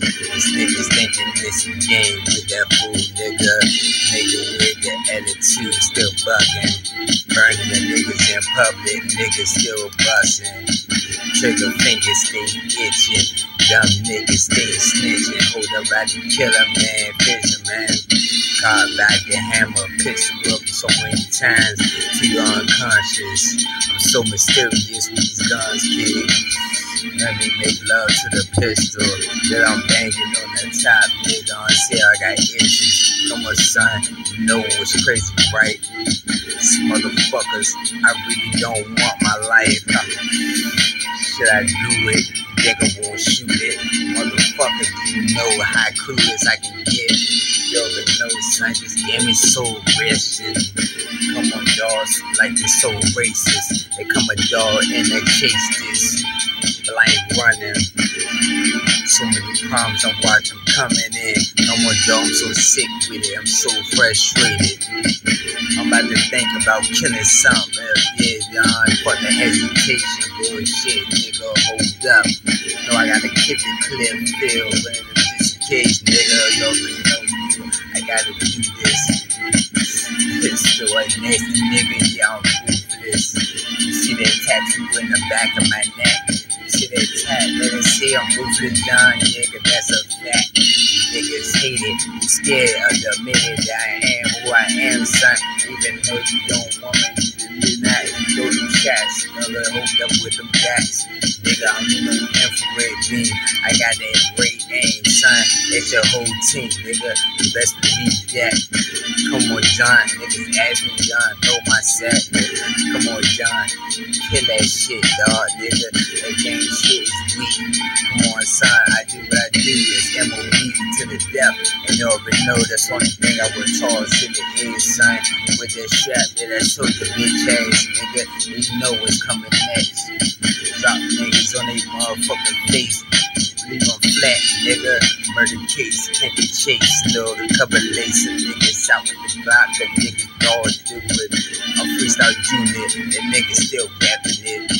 These niggas thinking this a game with that fool nigga. Nigga with the attitude still bugging. Burning the niggas in public, niggas still busting. Trigger fingers stay itching. Dumb niggas stay snitching. Hold up, I can kill a man, fisherman. Caught back the hammer, pistol up so many times till you're unconscious. I'm so mysterious with these guns, kid. Let me make love to the pistol that I'm banging on the top, nigga. On sale, I got issues. Come on, son, you know what's crazy, right? These motherfuckers, I really don't want my life. Uh, should I do it? Nigga won't shoot it. Motherfucker, do you know how clueless I can get? Yo, but no, son, this game is so racist. Come on, dogs, like this so racist. They come a dog and they chase this. Ain't running. So many problems I'm watching coming in. No more dog, I'm so sick with it. I'm so frustrated. I'm about to think about killing something. Yeah, John, fuck the hesitation bullshit, nigga. Hold up. No, I gotta keep it clear, feel. But in this case, nigga, yo, you know. I gotta do this. Pistol, a nasty nigga, yeah, I'm ruthless. You see that tattoo in the back of my neck? Let it say I'm ruthless, John, nigga, that's a fact. Niggas hate it, scared of the minute I am who I am, son. Even though you don't want me, you do not. Go to shots, nigga, hold up with them backs. Nigga, I'm in no infrared beam. I got that great aim, son. It's your whole team, nigga. You best believe that. Come on, John. Niggas ask me, John, throw my set. Come on, John. Kill that shit, dog, nigga. That game shit to death. And you already know that's the only thing I would toss in the head, son. With that strap that I showed your bitch ass, nigga. You know what's coming next. Drop niggas on their motherfucking face. Leave them flat, nigga. Murder case, can't be chased. No, the cover lace niggas out with the block. The niggas all do it. I'm freestyle unit, the niggas still rapping it.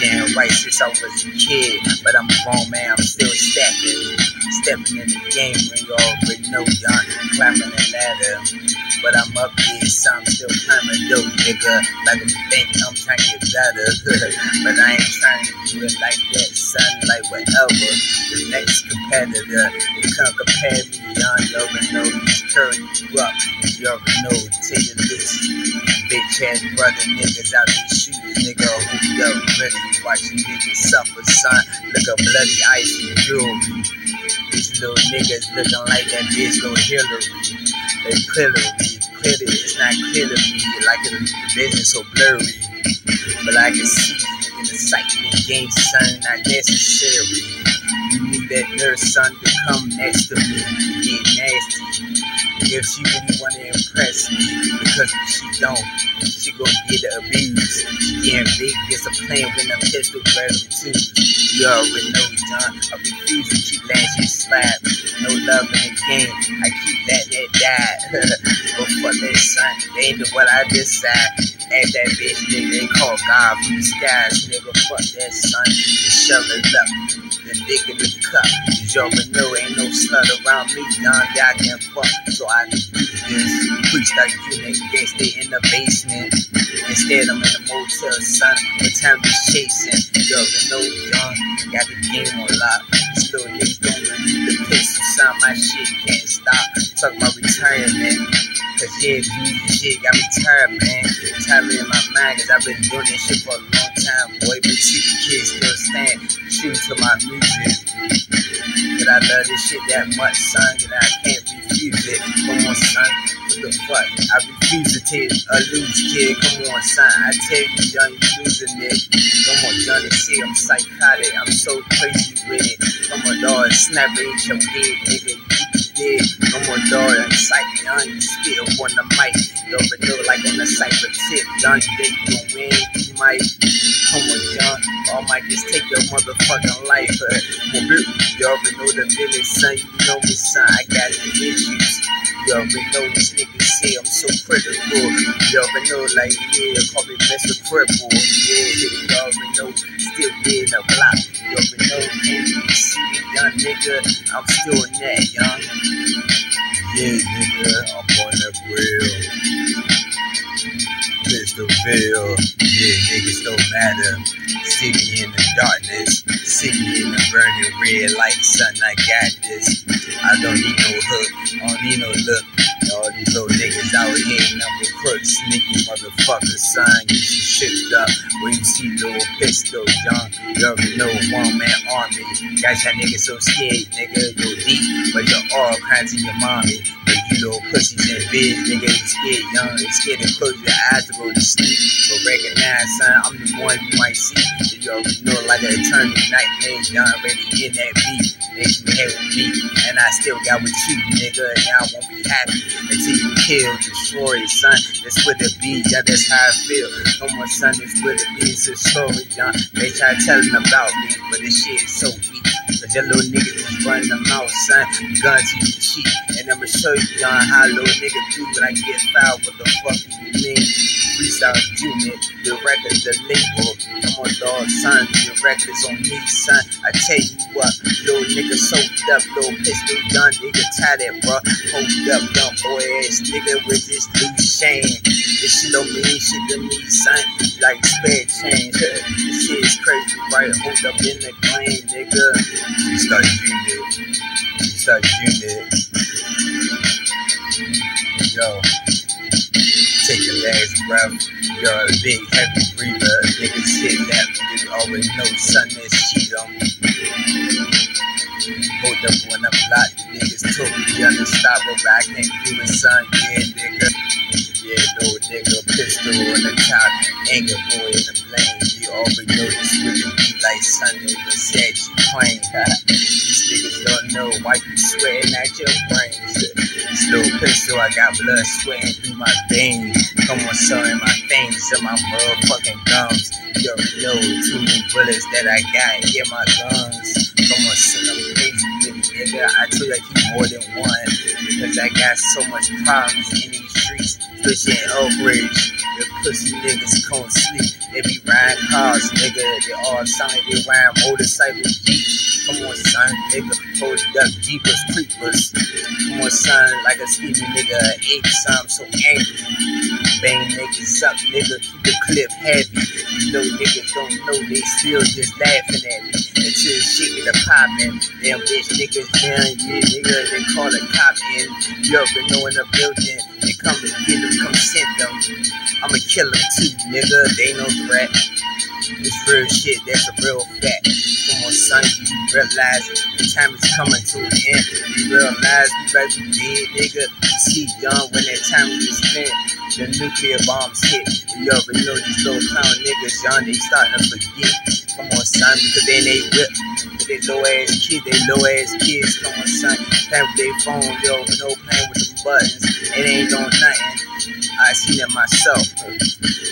Damn right, since I was a kid. But I'm a grown man, I'm still stepping. Stepping in the game when you already know y'all climbing the ladder. But I'm up here, so I'm still climbing though, nigga. Like I'm thinking I'm trying to get better. but I ain't trying to do it like that, son, like whatever. The next competitor, you can't compare me, young. You already know he's currying you up. You already know, take your list. Bitch ass brother niggas out these shoes, nigga. Oh, Hooked up, ready. Watching niggas suffer, son. Look at bloody icy jewelry. These little niggas looking like that bitch little Hillary. They clearly, clearly, it's not clear to me like the vision so blurry. But I can see in the sight in the game, son, not necessary. That nurse, son, to come next to me, get nasty. If she really wanna impress me, because if she don't, she gon' get abused. She getting big, disciplined when I'm pistol too. You already know, John. I refuse to keep shit slap. No love in the game. I keep letting it die. but fuck that son, they the what I decide. Ask that bitch nigga, they call God from the skies, nigga. Fuck that son. The shovel up, the dick in the cup. You already know ain't no slut around me, Don. Y'all can fuck, so I can do this. Freestyle unit, they stay in the basement. Instead, I'm in the motel, son. What time is chasing? You already know, John. Got the game on lock. Little niggas don't the pistol sound. My shit can't stop. Talk about retirement. Yeah, music shit tired, man. Tired in my mind, cause I've been doing this shit for a long time, boy. But see the kids still stand true to my music. But I love this shit that much, son, that I can't refuse it. Come on, son. What the fuck? I refuse to take a lose, kid. Come on, son. I tell you, John, you losing it. Come on, John, they say I'm psychotic. I'm so crazy with it. Come on, dog. Snap it in your head, nigga. Dead. No more dog and sight. You spit up on the mic. You already know, like on the cypher tip. You think you win, you might. Come on, young. All might just take your motherfucking life. Uh, you already know the village, son. You know me, son. I got the issues. You already know these niggas say I'm so critical. You already know, like, yeah, call me Mr. Cripple. Yeah, you already know, still being a block. You already know, nigga? I'm still in that, young. Yeah, nigga, I'm on the grill. Pistolville, yeah, niggas don't matter. See me in the darkness, see me in the burning red light, son. I got this. I don't need no hook, I don't need no look. All these little niggas out here, number crooks, sneaky motherfuckers, son. You shipped up when you see little pistol, young. You already know one man army. Got y'all niggas so scared, nigga. You're deep, but you're all kinds of your mommy. But you little pussies and bitch, nigga, you scared, young. You scared to close your eyes to go to sleep. But recognize, son, I'm the one you might see. You already know like an eternal nightmare, young, already in that beat. That you me, and I still got with you, nigga. And I won't be happy until you kill, destroy, son. That's what it be, yeah, that's how I feel. Come on, son, that's what it be. It's a story, young. They try telling about me, but this shit is so weak. Your little nigga just running them out, son. Gun to you cheap. And I'ma show you, young, how little nigga do when I get foul. What the fuck do you mean? Freestyle Unit, the record's the label. Come on, dog, son, the record's on me, son. I tell you what, little nigga soaked up, little pistol gun, nigga tied it, bro. Hold up, dumb boy ass nigga with this loose shame. This shit don't mean shit to me, son. Like spare change. this shit is crazy, right? Hold up in the game, nigga. Freestyle Unit, Freestyle Unit. Yo take the last breath. You're a big heavy breather. Niggas hit that, you already know son is cheat on me. Hold up when I'm locked, niggas totally unstoppable. I can't do it, son. Yeah, nigga. Yeah, no nigga, pistol on the top, anger boy in the blame. You already know this really be like Sunday, but said you plain. These niggas don't know why you sweating at your brains. This little pistol, I got blood sweating through my veins. Come on, son, in my veins, in my motherfucking gums. You already know two bullets that I got, yeah, my guns. Come on, son, I'm crazy nigga. I told you I keep more than one because I got so much problems in these streets, especially in Oak Ridge. The pussy niggas can't sleep. They be riding cars, nigga. They all sound like they riding motorcycles. Come on, son, nigga. Hold up, jeepers, creepers. Come on, son, like a skinny nigga. Eight, son, I'm so angry. Bang niggas up, nigga. Keep the clip heavy. Know niggas don't know, they still just laughing at me. Until shit get a poppin'. Damn bitch niggas down, yeah, niggas, They call a cop in. You already know in the building. They come and get them, come send them. I'ma kill them too, nigga. They no threat. It's real shit, that's a real fact. Come on, son, you realize the time is coming to an end. You realize we better be dead, nigga. See, young, when that time is spent, the nuclear bombs hit. You already know these little clown niggas, young, they starting to forget. Come on, son, because they they whip. They low ass kids, they low ass kids. Come on, son, playing with their phone, yo, no playing with the buttons. It ain't doing nothing. I seen it myself.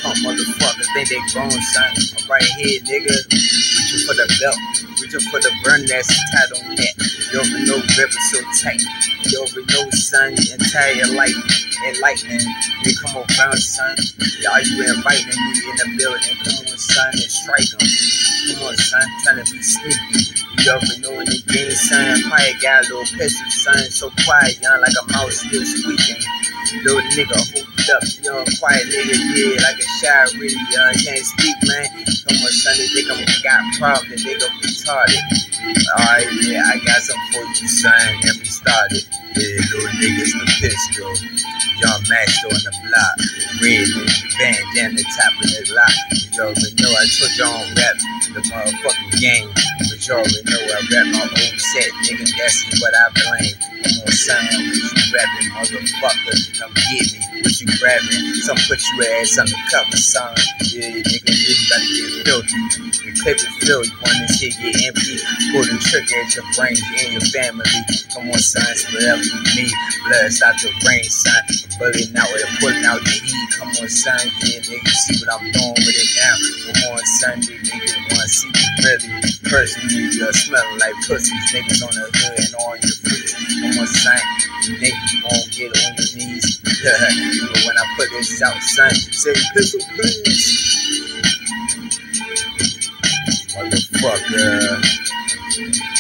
Pump motherfuckers, think they grown, son. I'm right here, nigga. Reaching for the belt. Reaching for the burn that's tied on that. You already know river so tight. You already know, son, entire light and lightning. They come around, son. Y'all, you inviting me in the building. Come on, son, and strike them. Come on, son, trying to be sneaky. You already know in the game, son. Quiet guy, little pistol, son. So quiet, young, like a mouse still squeaking. Little nigga, hold up, young, quiet nigga, yeah, like a shy, really, young, can't speak, man. Come on, son, they think I'm got problems, I'm retarded. Alright, yeah, I got something for you, son, and we started. Yeah, little niggas, the pistol, young master on the block, red the band, down the top of the lock. You already know I told don't rap the motherfucking game, you already know I rap my own set, nigga, that's what I blame. Come on, what you rapping, motherfucker, come get me. What you grabbing? Some put you ass on the cover, son. Yeah, nigga, to get filthy. Paper fill. You want this shit get empty? Pull the trigger at your brain and your family. Come on, son, it's whatever you need. Blood, stop the rain, son. Bullying out with a pulling out the heat. Come on, son, yeah, nigga, see what I'm doing with it now. Come on, Sunday, nigga, wanna see me really personally. You're smelling like pussies, niggas on the hood and on your freaks. Come on, son, nigga, you won't get on your knees. but when I put this out, son, say pistol, please. Motherfucker. Uh,